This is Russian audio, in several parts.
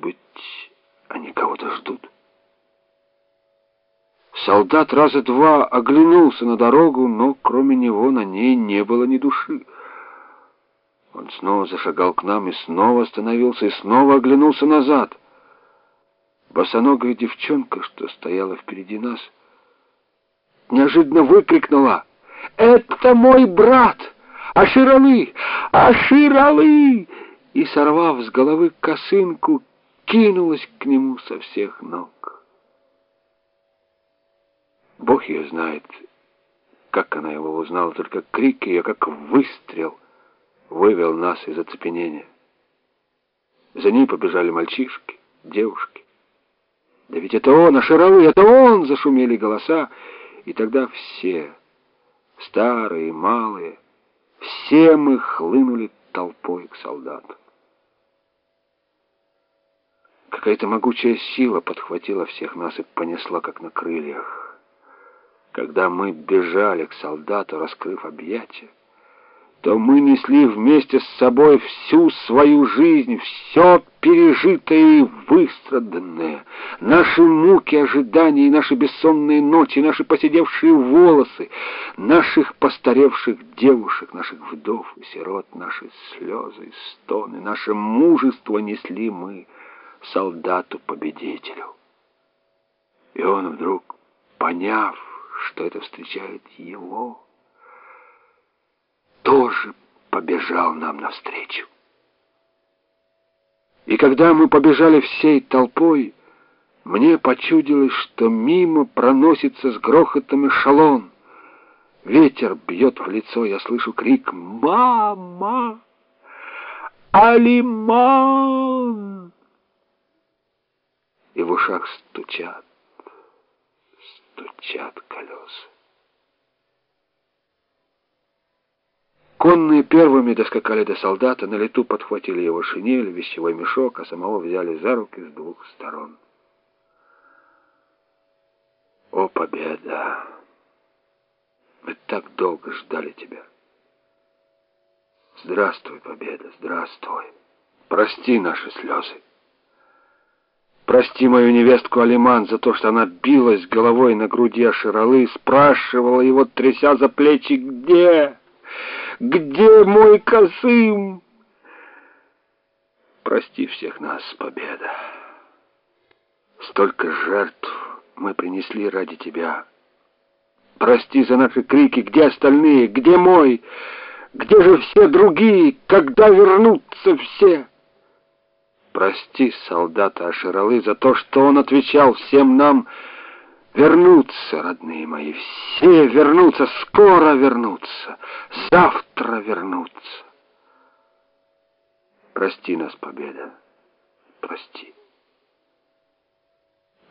быть, они кого-то ждут. Солдат раза два оглянулся на дорогу, но кроме него на ней не было ни души. Он снова зашагал к нам и снова остановился, и снова оглянулся назад. Босоногая девчонка, что стояла впереди нас, неожиданно выкрикнула «Это мой брат! Аширалы! Аширалы!» И, сорвав с головы косынку, кинулась к нему со всех ног. Бог ее знает, как она его узнала, только крик ее, как выстрел, вывел нас из оцепенения. За ней побежали мальчишки, девушки. Да ведь это он, Ашировый, это он, зашумели голоса, и тогда все, старые и малые, все мы хлынули толпой к солдату. Какая-то могучая сила подхватила всех нас и понесла, как на крыльях. Когда мы бежали к солдату, раскрыв объятия, то мы несли вместе с собой всю свою жизнь, все пережитое и выстраданное, наши муки, ожидания, и наши бессонные ночи, наши поседевшие волосы, наших постаревших девушек, наших вдов и сирот, наши слезы и стоны, наше мужество несли мы солдату-победителю. И он вдруг, поняв, что это встречает его, тоже побежал нам навстречу. И когда мы побежали всей толпой, мне почудилось, что мимо проносится с грохотом эшелон. Ветер бьет в лицо, я слышу крик «Мама! Алиман!» И в ушах стучат, стучат колеса. Конные первыми доскакали до солдата, на лету подхватили его шинель, вещевой мешок, а самого взяли за руки с двух сторон. О, победа! Мы так долго ждали тебя. Здравствуй, победа, здравствуй. Прости наши слезы. Прости мою невестку Алиман за то, что она билась головой на груди Аширалы, спрашивала его, тряся за плечи, где... Где мой Касым? Прости всех нас, победа. Столько жертв мы принесли ради тебя. Прости за наши крики. Где остальные? Где мой? Где же все другие? Когда вернутся все? Прости солдата Аширалы за то, что он отвечал всем нам Вернутся, родные мои, все вернутся, скоро вернутся, завтра вернутся. Прости нас, победа, прости.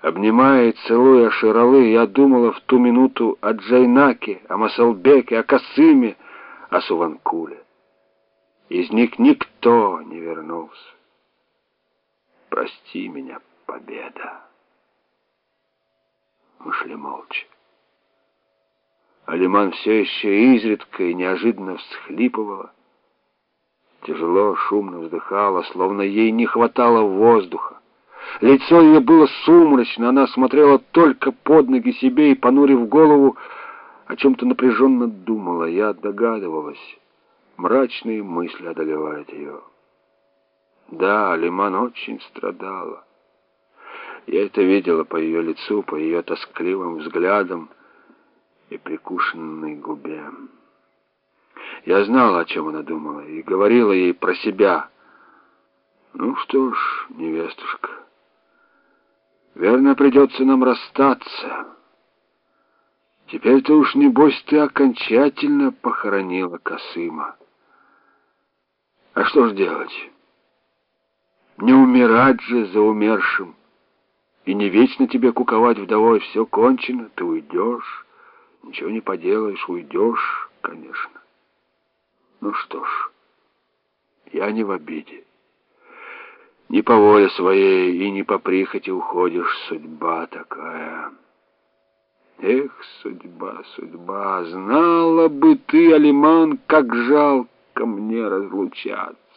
Обнимая и целуя Ширалы, я думала в ту минуту о Джайнаке, о Масалбеке, о Касыме, о Суванкуле. Из них никто не вернулся. Прости меня, победа. Мы шли молча. Алиман все еще изредка и неожиданно всхлипывала. Тяжело, шумно вздыхала, словно ей не хватало воздуха. Лицо ее было сумрачно, она смотрела только под ноги себе и, понурив голову, о чем-то напряженно думала. Я догадывалась. Мрачные мысли одолевают ее. Да, Алиман очень страдала. Я это видела по ее лицу, по ее тоскливым взглядам и прикушенной губе. Я знала, о чем она думала, и говорила ей про себя. Ну что ж, невестушка, верно, придется нам расстаться. Теперь-то уж, небось, ты окончательно похоронила Косыма. А что ж делать? Не умирать же за умершим. И не вечно тебе куковать вдовой, все кончено, ты уйдешь, ничего не поделаешь, уйдешь, конечно. Ну что ж, я не в обиде. Не по воле своей и не по прихоти уходишь, судьба такая. Эх, судьба, судьба, знала бы ты, Алиман, как жалко мне разлучаться.